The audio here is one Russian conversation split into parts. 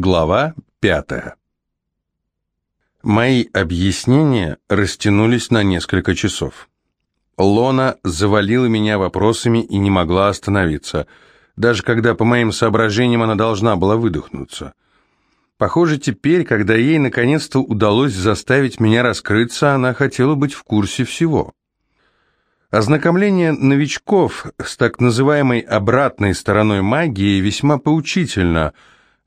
Глава пятая. Мои объяснения растянулись на несколько часов. Лона завалила меня вопросами и не могла остановиться, даже когда, по моим соображениям, она должна была выдохнуться. Похоже, теперь, когда ей наконец-то удалось заставить меня раскрыться, она хотела быть в курсе всего. Ознакомление новичков с так называемой обратной стороной магии весьма поучительно,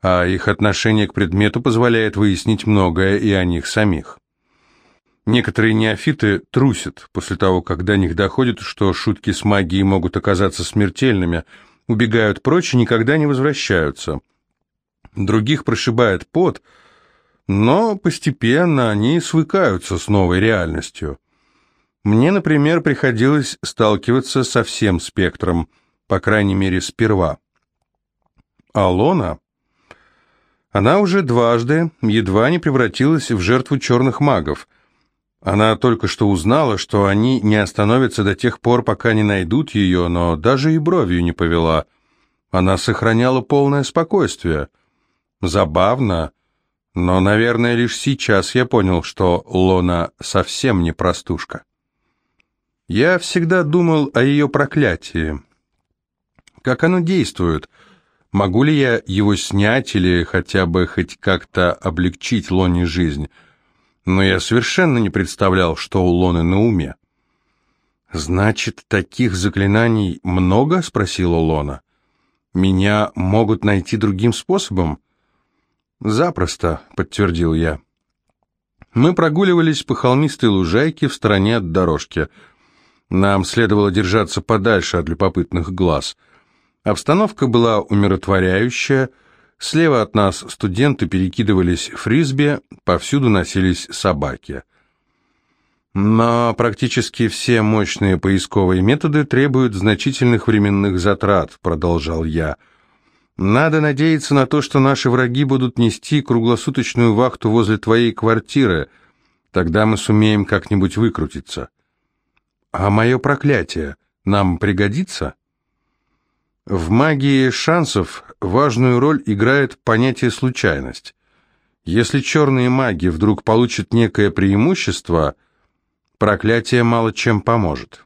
а их отношение к предмету позволяет выяснить многое и о них самих. Некоторые неофиты трусят после того, как до них доходит, что шутки с магией могут оказаться смертельными, убегают прочь и никогда не возвращаются. Других прошибает пот, но постепенно они свыкаются с новой реальностью. Мне, например, приходилось сталкиваться со всем спектром, по крайней мере, сперва. Алона? Она уже дважды едва не превратилась в жертву черных магов. Она только что узнала, что они не остановятся до тех пор, пока не найдут ее, но даже и бровью не повела. Она сохраняла полное спокойствие. Забавно, но, наверное, лишь сейчас я понял, что Лона совсем не простушка. Я всегда думал о ее проклятии. Как оно действует? Могу ли я его снять или хотя бы хоть как-то облегчить Лоне жизнь? Но я совершенно не представлял, что у Лоны на уме. «Значит, таких заклинаний много?» — спросила Лона. «Меня могут найти другим способом?» «Запросто», — подтвердил я. Мы прогуливались по холмистой лужайке в стороне от дорожки — нам следовало держаться подальше от любопытных глаз. Обстановка была умиротворяющая. Слева от нас студенты перекидывались фрисби, повсюду носились собаки. Но практически все мощные поисковые методы требуют значительных временных затрат, продолжал я. Надо надеяться на то, что наши враги будут нести круглосуточную вахту возле твоей квартиры. Тогда мы сумеем как-нибудь выкрутиться. А мое проклятие нам пригодится? В магии шансов важную роль играет понятие случайность. Если черные маги вдруг получат некое преимущество, проклятие мало чем поможет.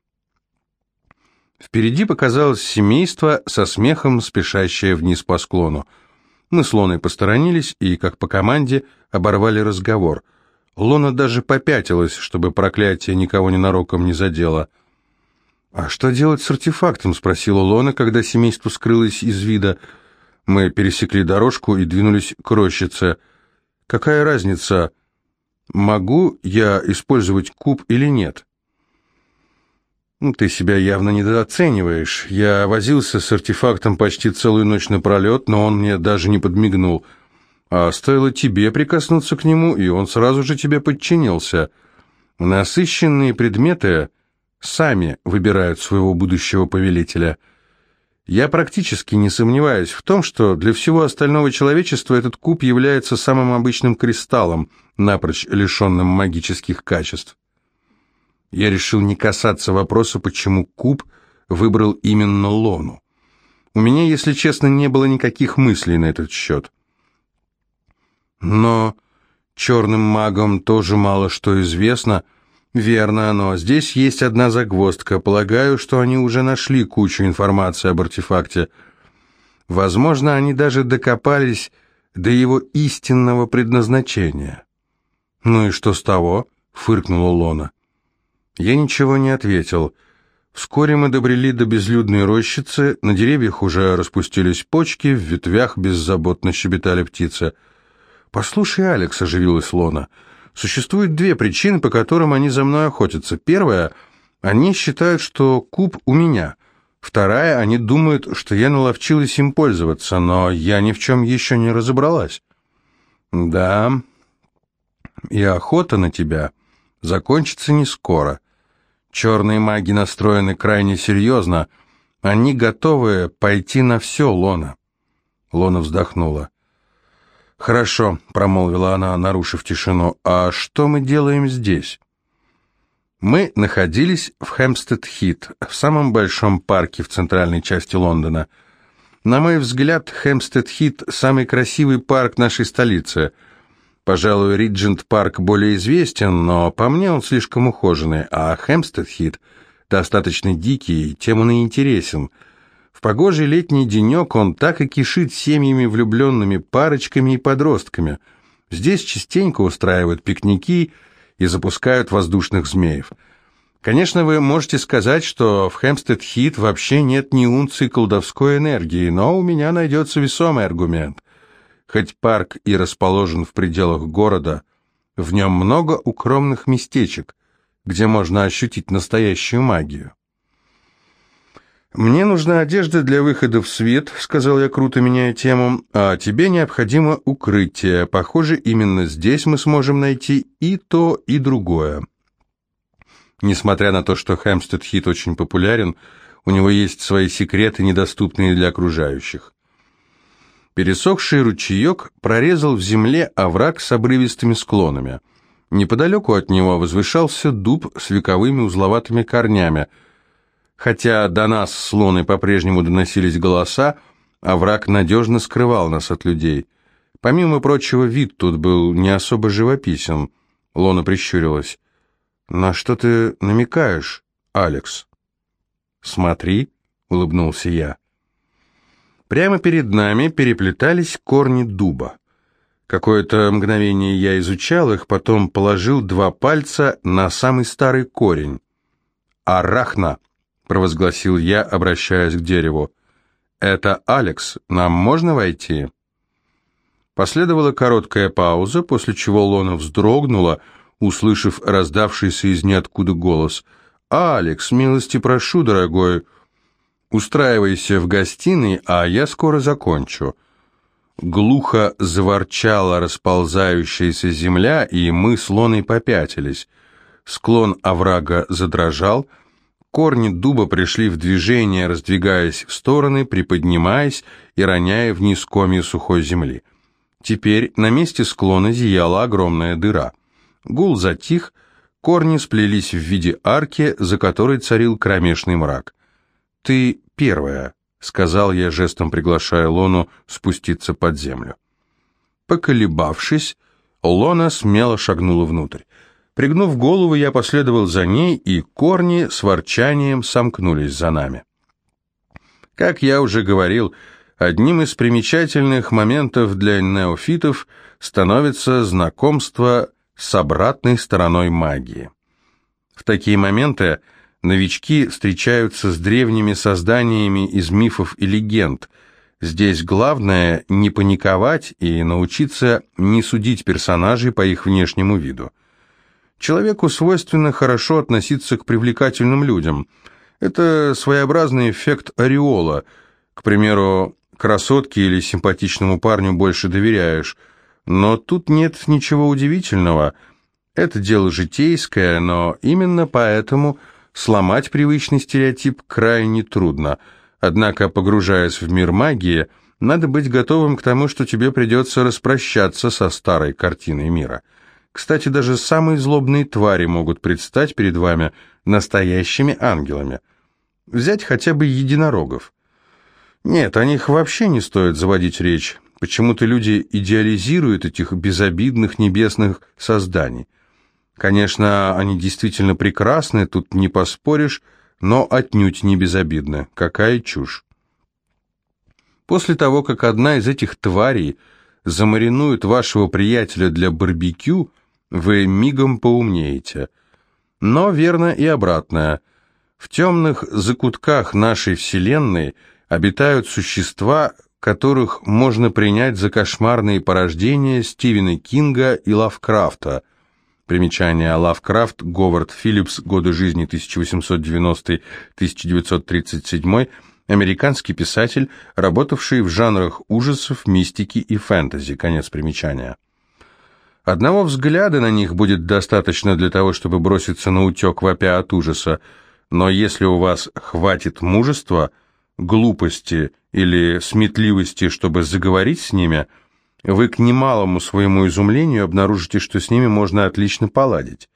Впереди показалось семейство со смехом, спешащее вниз по склону. Мы с Лоной посторонились и, как по команде, оборвали разговор – Лона даже попятилась, чтобы проклятие никого ненароком не задело. «А что делать с артефактом?» — спросила Лона, когда семейство скрылось из вида. Мы пересекли дорожку и двинулись к рощице. «Какая разница, могу я использовать куб или нет?» «Ну, «Ты себя явно недооцениваешь. Я возился с артефактом почти целую ночь напролет, но он мне даже не подмигнул». А стоило тебе прикоснуться к нему, и он сразу же тебе подчинился. Насыщенные предметы сами выбирают своего будущего повелителя. Я практически не сомневаюсь в том, что для всего остального человечества этот куб является самым обычным кристаллом, напрочь лишенным магических качеств. Я решил не касаться вопроса, почему куб выбрал именно Лону. У меня, если честно, не было никаких мыслей на этот счет. Но черным магам тоже мало что известно. Верно, но здесь есть одна загвоздка. Полагаю, что они уже нашли кучу информации об артефакте. Возможно, они даже докопались до его истинного предназначения. «Ну и что с того?» — фыркнула Лона. Я ничего не ответил. Вскоре мы добрели до безлюдной рощицы, на деревьях уже распустились почки, в ветвях беззаботно щебетали птицы — «Послушай, Алекс», — оживилась Лона, — «существует две причины, по которым они за мной охотятся. Первая — они считают, что куб у меня. Вторая — они думают, что я наловчилась им пользоваться, но я ни в чем еще не разобралась». «Да, и охота на тебя закончится не скоро. Черные маги настроены крайне серьезно. Они готовы пойти на все, Лона». Лона вздохнула. «Хорошо», — промолвила она, нарушив тишину, — «а что мы делаем здесь?» Мы находились в Хэмпстед-Хит, в самом большом парке в центральной части Лондона. На мой взгляд, Хэмстед-Хит – самый красивый парк нашей столицы. Пожалуй, Риджент-парк более известен, но по мне он слишком ухоженный, а Хэмстед-Хит достаточно дикий, тем он и интересен. Погожий летний денек он так и кишит семьями влюбленными парочками и подростками. Здесь частенько устраивают пикники и запускают воздушных змеев – Конечно, вы можете сказать, что в Хэмстед-Хит вообще нет ни унции колдовской энергии, но у меня найдется весомый аргумент. Хоть парк и расположен в пределах города, в нем много укромных местечек, где можно ощутить настоящую магию. «Мне нужна одежда для выхода в свет», — сказал я, круто меняя тему, «а тебе необходимо укрытие. Похоже, именно здесь мы сможем найти и то, и другое». Несмотря на то, что Хэмстед-Хит очень популярен, у него есть свои секреты, недоступные для окружающих. Пересохший ручеек прорезал в земле овраг с обрывистыми склонами. Неподалеку от него возвышался дуб с вековыми узловатыми корнями. Хотя до нас с Лоной по-прежнему доносились голоса, овраг надежно скрывал нас от людей. Помимо прочего, вид тут был не особо живописен. Лона прищурилась. «На что ты намекаешь, Алекс?» «Смотри», — улыбнулся я. Прямо перед нами переплетались корни дуба. Какое-то мгновение я изучал их, потом положил два пальца на самый старый корень. «Арахна», — провозгласил я, обращаясь к дереву. «Это Алекс. Нам можно войти?» Последовала короткая пауза, после чего Лона вздрогнула, — услышав раздавшийся из ниоткуда голос. «Алекс, милости прошу, дорогой, устраивайся в гостиной, а я скоро закончу». Глухо заворчала расползающаяся земля, и мы с Лоной попятились. Склон оврага задрожал, корни дуба пришли в движение, раздвигаясь в стороны, приподнимаясь и роняя вниз комья сухой земли. Теперь на месте склона зияла огромная дыра — Гул затих, корни сплелись в виде арки, за которой царил кромешный мрак. «Ты первая», — сказал я, жестом приглашая Лону спуститься под землю. Поколебавшись, Лона смело шагнула внутрь. Пригнув голову, я последовал за ней, и корни с ворчанием сомкнулись за нами. Как я уже говорил, одним из примечательных моментов для неофитов становится знакомство с обратной стороной магии. В такие моменты новички встречаются с древними созданиями из мифов и легенд. Здесь главное не паниковать и научиться не судить персонажей по их внешнему виду. Человеку свойственно хорошо относиться к привлекательным людям. Это своеобразный эффект ореола. К примеру, красотке или симпатичному парню больше доверяешь – но тут нет ничего удивительного. Это дело житейское, но именно поэтому сломать привычный стереотип крайне трудно. Однако, погружаясь в мир магии, надо быть готовым к тому, что тебе придется распрощаться со старой картиной мира. Кстати, даже самые злобные твари могут предстать перед вами настоящими ангелами. Взять хотя бы единорогов. Нет, о них вообще не стоит заводить речь. Почему-то люди идеализируют этих безобидных небесных созданий. Конечно, они действительно прекрасны, тут не поспоришь, но отнюдь не безобидны. Какая чушь. После того, как одна из этих тварей замаринует вашего приятеля для барбекю, вы мигом поумнеете. Но верно и обратное. В темных закутках нашей Вселенной обитают существа, которых можно принять за кошмарные порождения Стивена Кинга и Лавкрафта. Примечание Лавкрафт, Говард Филлипс, годы жизни 1890-1937, американский писатель, работавший в жанрах ужасов, мистики и фэнтези. Конец примечания. Одного взгляда на них будет достаточно для того, чтобы броситься на утек вопя от ужаса, но если у вас хватит мужества – глупости или сметливости, чтобы заговорить с ними, вы к немалому своему изумлению обнаружите, что с ними можно отлично поладить.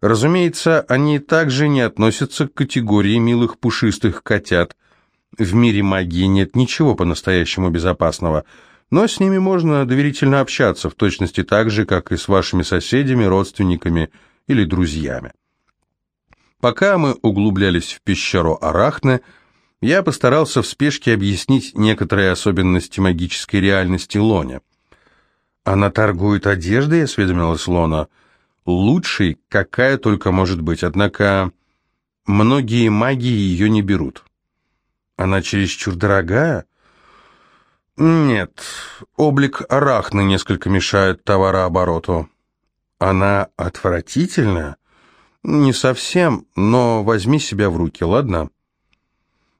Разумеется, они также не относятся к категории милых пушистых котят. В мире магии нет ничего по-настоящему безопасного, но с ними можно доверительно общаться, в точности так же, как и с вашими соседями, родственниками или друзьями. Пока мы углублялись в пещеру Арахне, я постарался в спешке объяснить некоторые особенности магической реальности Лоне. «Она торгует одеждой?» — осведомилась Лона. «Лучшей, какая только может быть, однако многие маги ее не берут». «Она чересчур дорогая?» «Нет, облик Арахны несколько мешает товарообороту». «Она отвратительная?» «Не совсем, но возьми себя в руки, ладно?»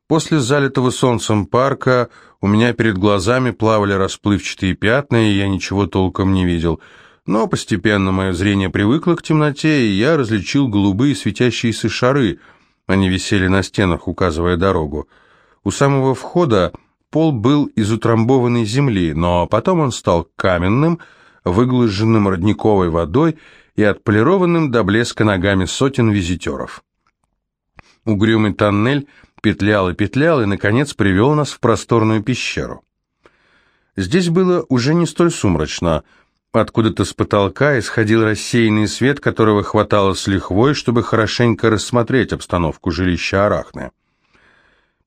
После залитого солнцем парка у меня перед глазами плавали расплывчатые пятна, и я ничего толком не видел. Но постепенно мое зрение привыкло к темноте, и я различил голубые светящиеся шары. Они висели на стенах, указывая дорогу. У самого входа пол был из утрамбованной земли, но потом он стал каменным, выглаженным родниковой водой, и отполированным до блеска ногами сотен визитеров. Угрюмый тоннель петлял и петлял, и, наконец, привел нас в просторную пещеру. Здесь было уже не столь сумрачно. Откуда-то с потолка исходил рассеянный свет, которого хватало с лихвой, чтобы хорошенько рассмотреть обстановку жилища Арахны.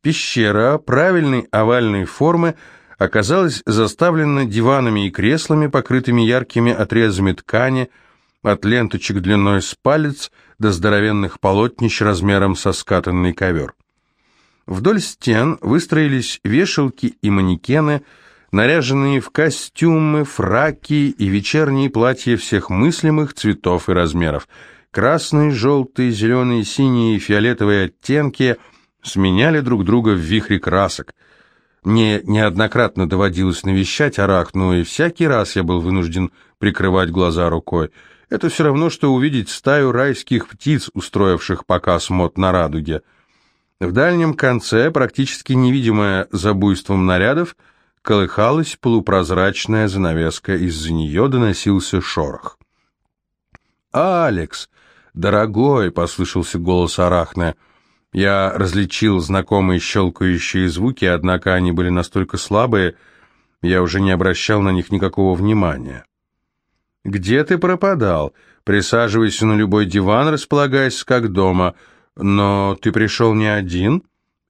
Пещера правильной овальной формы оказалась заставлена диванами и креслами, покрытыми яркими отрезами ткани, от ленточек длиной с палец до здоровенных полотнищ размером со скатанный ковер. Вдоль стен выстроились вешалки и манекены, наряженные в костюмы, фраки и вечерние платья всех мыслимых цветов и размеров. Красные, желтые, зеленые, синие и фиолетовые оттенки сменяли друг друга в вихре красок. Мне неоднократно доводилось навещать Арахну, и всякий раз я был вынужден прикрывать глаза рукой. Это все равно, что увидеть стаю райских птиц, устроивших показ мод на радуге. В дальнем конце, практически невидимая за буйством нарядов, колыхалась полупрозрачная занавеска, из-за нее доносился шорох. «Алекс, дорогой!» — послышался голос Арахна. Я различил знакомые щелкающие звуки, однако они были настолько слабые, я уже не обращал на них никакого внимания. «Где ты пропадал? Присаживайся на любой диван, располагайся как дома. Но ты пришел не один?»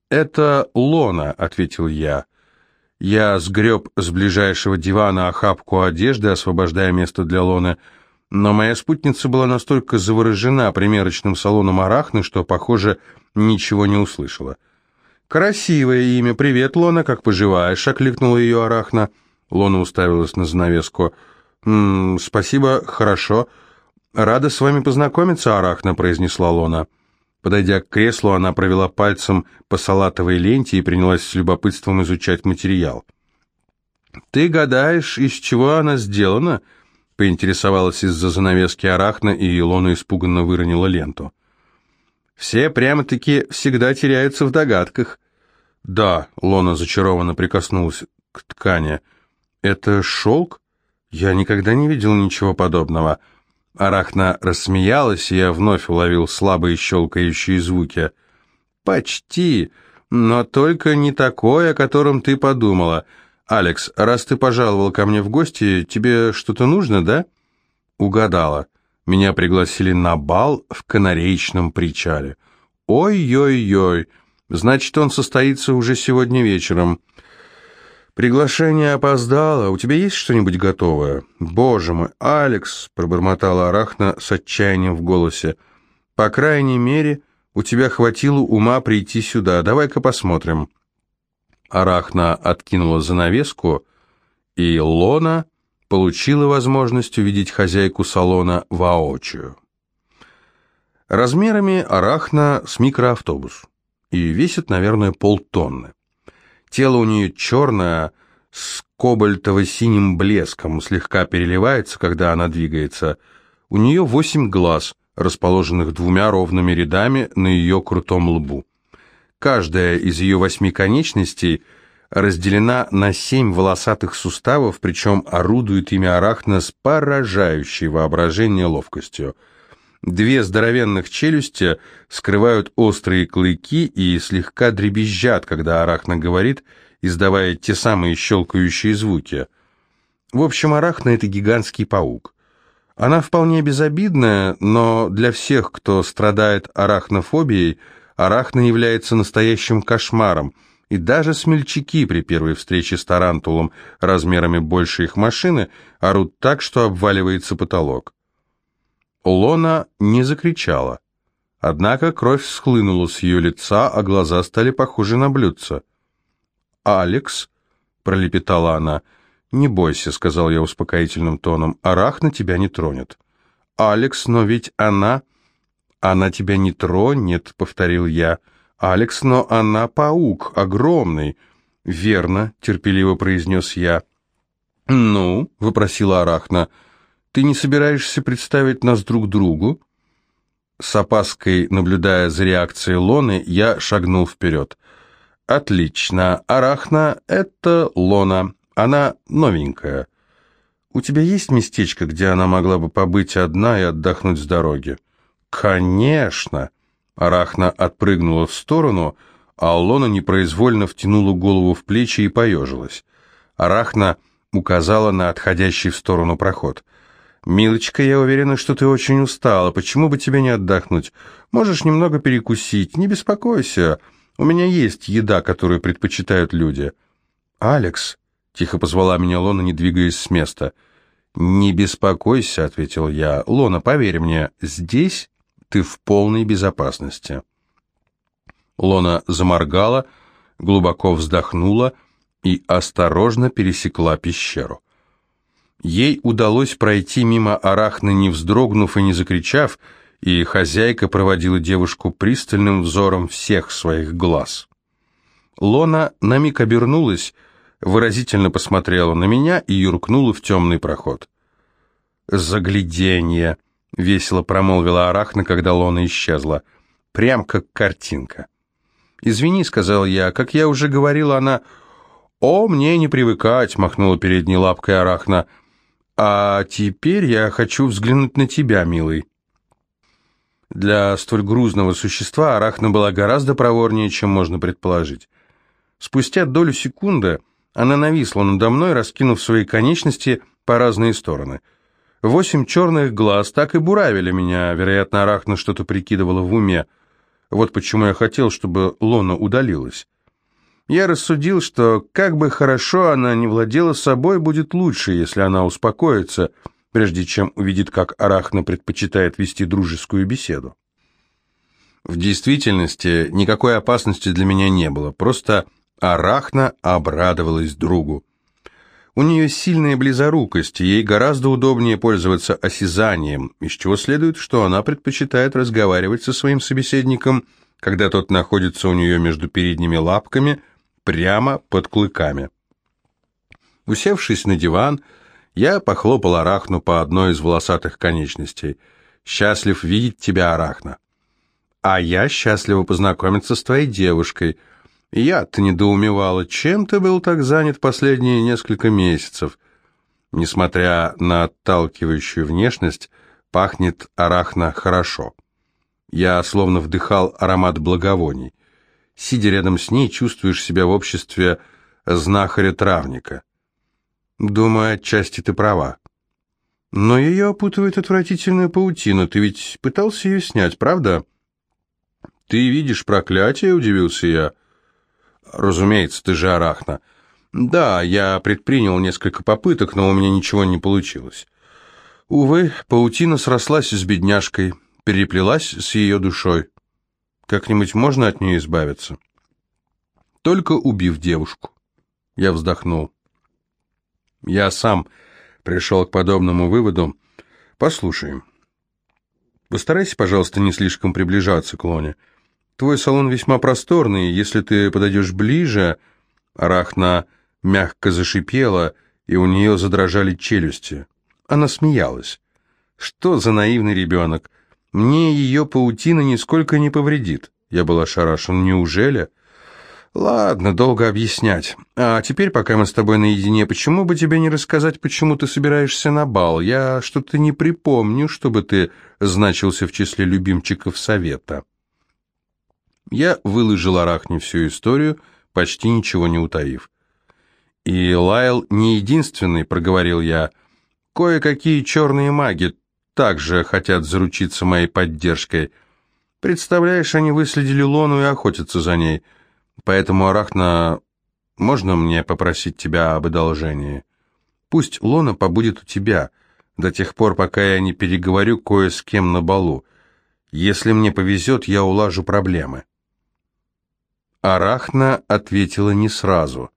«Это Лона», — ответил я. Я сгреб с ближайшего дивана охапку одежды, освобождая место для Лоны, но моя спутница была настолько заворожена примерочным салоном Арахны, что, похоже, ничего не услышала. «Красивое имя. Привет, Лона, как поживаешь?» — окликнула ее Арахна. Лона уставилась на занавеску. «М -м, «Спасибо, хорошо. Рада с вами познакомиться, Арахна», — произнесла Лона. Подойдя к креслу, она провела пальцем по салатовой ленте и принялась с любопытством изучать материал. «Ты гадаешь, из чего она сделана?» — поинтересовалась из-за занавески Арахна, и Лона испуганно выронила ленту. «Все прямо-таки всегда теряются в догадках». «Да», — Лона зачарованно прикоснулась к ткани. «Это шелк?» «Я никогда не видел ничего подобного». Арахна рассмеялась, и я вновь уловил слабые щелкающие звуки. «Почти, но только не такое, о котором ты подумала. Алекс, раз ты пожаловал ко мне в гости, тебе что-то нужно, да?» «Угадала. Меня пригласили на бал в канареечном причале. Ой-ой-ой, значит, он состоится уже сегодня вечером». «Приглашение опоздало. У тебя есть что-нибудь готовое?» «Боже мой, Алекс!» — пробормотала Арахна с отчаянием в голосе. «По крайней мере, у тебя хватило ума прийти сюда. Давай-ка посмотрим». Арахна откинула занавеску, и Лона получила возможность увидеть хозяйку салона воочию. Размерами Арахна с микроавтобус и весит, наверное, полтонны. Тело у нее черное, с кобальтово-синим блеском, слегка переливается, когда она двигается. У нее восемь глаз, расположенных двумя ровными рядами на ее крутом лбу. Каждая из ее восьми конечностей разделена на семь волосатых суставов, причем орудует ими арахна с поражающей воображение ловкостью. Две здоровенных челюсти скрывают острые клыки и слегка дребезжат, когда Арахна говорит, издавая те самые щелкающие звуки. В общем, Арахна — это гигантский паук. Она вполне безобидная, но для всех, кто страдает арахнофобией, арахна является настоящим кошмаром, и даже смельчаки при первой встрече с тарантулом размерами больше их машины орут так, что обваливается потолок. Лона не закричала. Однако кровь схлынула с ее лица, а глаза стали похожи на блюдца. «Алекс», — пролепетала она, — «не бойся», — сказал я успокоительным тоном, — «арахна тебя не тронет». «Алекс, но ведь она...» «Она тебя не тронет», — повторил я. «Алекс, но она паук, огромный». «Верно», — терпеливо произнес я. «Ну?» — вопросила Арахна. Ты не собираешься представить нас друг другу?» С опаской, наблюдая за реакцией Лоны, я шагнул вперед. «Отлично. Арахна — это Лона. Она новенькая. У тебя есть местечко, где она могла бы побыть одна и отдохнуть с дороги?» «Конечно!» Арахна отпрыгнула в сторону, а Лона непроизвольно втянула голову в плечи и поежилась. Арахна указала на отходящий в сторону проход — «Милочка, я уверена, что ты очень устала. Почему бы тебе не отдохнуть? Можешь немного перекусить. Не беспокойся. У меня есть еда, которую предпочитают люди». «Алекс», — тихо позвала меня Лона, не двигаясь с места. «Не беспокойся», — ответил я. «Лона, поверь мне, здесь ты в полной безопасности». Лона заморгала, глубоко вздохнула и осторожно пересекла пещеру. Ей удалось пройти мимо арахны, не вздрогнув и не закричав, и хозяйка проводила девушку пристальным взором всех своих глаз. Лона на миг обернулась, выразительно посмотрела на меня и юркнула в темный проход. «Загляденье!» — весело промолвила Арахна, когда Лона исчезла. «Прям как картинка». «Извини», — сказал я, — «как я уже говорила, она...» «О, мне не привыкать», — махнула передней лапкой Арахна, — «А теперь я хочу взглянуть на тебя, милый». Для столь грузного существа Арахна была гораздо проворнее, чем можно предположить. Спустя долю секунды она нависла надо мной, раскинув свои конечности по разные стороны. Восемь черных глаз так и буравили меня, вероятно, Арахна что-то прикидывала в уме. Вот почему я хотел, чтобы Лона удалилась. Я рассудил, что как бы хорошо она не владела собой, будет лучше, если она успокоится, прежде чем увидит, как Арахна предпочитает вести дружескую беседу. В действительности никакой опасности для меня не было, просто Арахна обрадовалась другу. У нее сильная близорукость, и ей гораздо удобнее пользоваться осязанием, из чего следует, что она предпочитает разговаривать со своим собеседником, когда тот находится у нее между передними лапками – прямо под клыками. Усевшись на диван, я похлопал Арахну по одной из волосатых конечностей. «Счастлив видеть тебя, Арахна». «А я счастлива познакомиться с твоей девушкой. Я-то недоумевала, чем ты был так занят последние несколько месяцев?» Несмотря на отталкивающую внешность, пахнет Арахна хорошо. Я словно вдыхал аромат благовоний. Сидя рядом с ней, чувствуешь себя в обществе знахаря-травника. Думаю, отчасти ты права. Но ее опутывает отвратительная паутина. Ты ведь пытался ее снять, правда? Ты видишь проклятие, удивился я. Разумеется, ты же арахна. Да, я предпринял несколько попыток, но у меня ничего не получилось. Увы, паутина срослась с бедняжкой, переплелась с ее душой. Как-нибудь можно от нее избавиться? Только убив девушку. Я вздохнул. Я сам пришел к подобному выводу. Послушай, постарайся, пожалуйста, не слишком приближаться к Лоне. Твой салон весьма просторный, если ты подойдешь ближе... Арахна мягко зашипела, и у нее задрожали челюсти. Она смеялась. Что за наивный ребенок? Мне ее паутина нисколько не повредит. Я был ошарашен. Неужели? Ладно, долго объяснять. А теперь, пока мы с тобой наедине, почему бы тебе не рассказать, почему ты собираешься на бал? Я что-то не припомню, чтобы ты значился в числе любимчиков совета. Я выложил Арахне всю историю, почти ничего не утаив. И Лайл не единственный, проговорил я. Кое-какие черные маги также хотят заручиться моей поддержкой. Представляешь, они выследили Лону и охотятся за ней — Поэтому, Арахна, можно мне попросить тебя об одолжении? Пусть Лона побудет у тебя, до тех пор, пока я не переговорю кое с кем на балу. Если мне повезет, я улажу проблемы». Арахна ответила не сразу.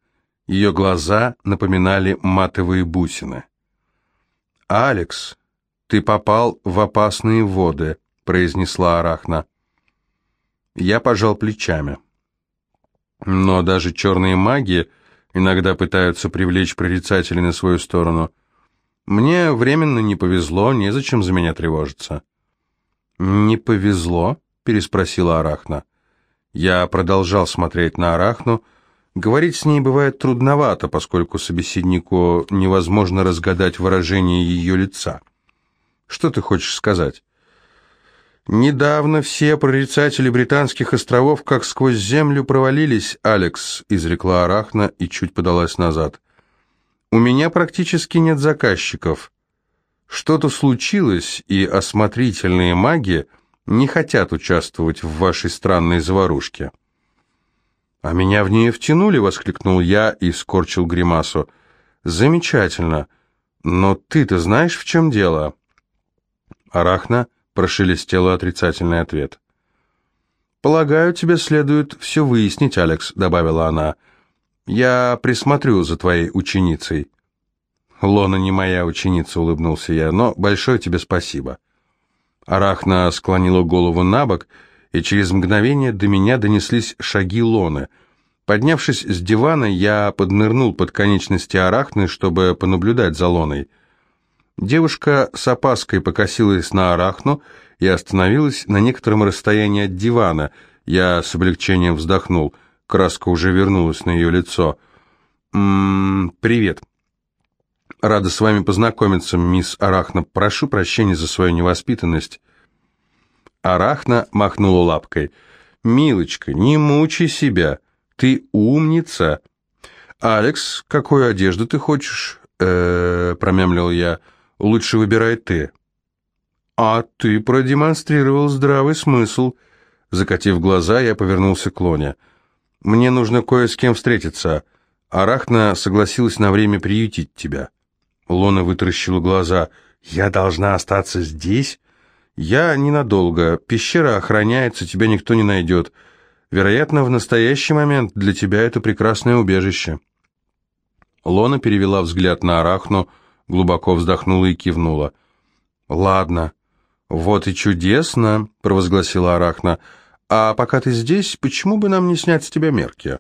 Ее глаза напоминали матовые бусины. «Алекс, ты попал в опасные воды», — произнесла Арахна. Я пожал плечами. Но даже черные маги иногда пытаются привлечь прорицателей на свою сторону. Мне временно не повезло, незачем за меня тревожиться. «Не повезло?» — переспросила Арахна. Я продолжал смотреть на Арахну. Говорить с ней бывает трудновато, поскольку собеседнику невозможно разгадать выражение ее лица. «Что ты хочешь сказать?» «Недавно все прорицатели британских островов как сквозь землю провалились, Алекс», — изрекла Арахна и чуть подалась назад. «У меня практически нет заказчиков. Что-то случилось, и осмотрительные маги не хотят участвовать в вашей странной заварушке». «А меня в нее втянули», — воскликнул я и скорчил гримасу. «Замечательно. Но ты-то знаешь, в чем дело?» Арахна прошелестел отрицательный ответ. «Полагаю, тебе следует все выяснить, Алекс», — добавила она. «Я присмотрю за твоей ученицей». «Лона не моя ученица», — улыбнулся я, — «но большое тебе спасибо». Арахна склонила голову на бок, и через мгновение до меня донеслись шаги Лоны. Поднявшись с дивана, я поднырнул под конечности Арахны, чтобы понаблюдать за Лоной. Девушка с опаской покосилась на арахну и остановилась на некотором расстоянии от дивана. Я с облегчением вздохнул. Краска уже вернулась на ее лицо. «М-м, привет. Рада с вами познакомиться, мисс Арахна. Прошу прощения за свою невоспитанность». Арахна махнула лапкой. «Милочка, не мучай себя. Ты умница». «Алекс, какую одежду ты хочешь?» э промямлил я. Лучше выбирай ты». «А ты продемонстрировал здравый смысл». Закатив глаза, я повернулся к Лоне. «Мне нужно кое с кем встретиться. Арахна согласилась на время приютить тебя». Лона вытаращила глаза. «Я должна остаться здесь?» «Я ненадолго. Пещера охраняется, тебя никто не найдет. Вероятно, в настоящий момент для тебя это прекрасное убежище». Лона перевела взгляд на Арахну, глубоко вздохнула и кивнула. «Ладно, вот и чудесно», — провозгласила Арахна. «А пока ты здесь, почему бы нам не снять с тебя мерки?»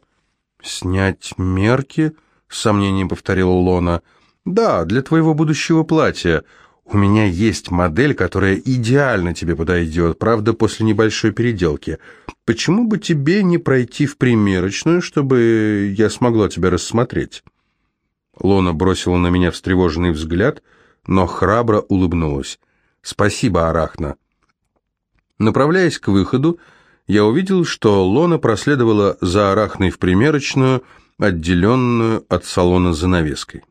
«Снять мерки?» — с сомнением повторила Лона. «Да, для твоего будущего платья. У меня есть модель, которая идеально тебе подойдет, правда, после небольшой переделки. Почему бы тебе не пройти в примерочную, чтобы я смогла тебя рассмотреть?» Лона бросила на меня встревоженный взгляд, но храбро улыбнулась. «Спасибо, Арахна». Направляясь к выходу, я увидел, что Лона проследовала за Арахной в примерочную, отделенную от салона занавеской.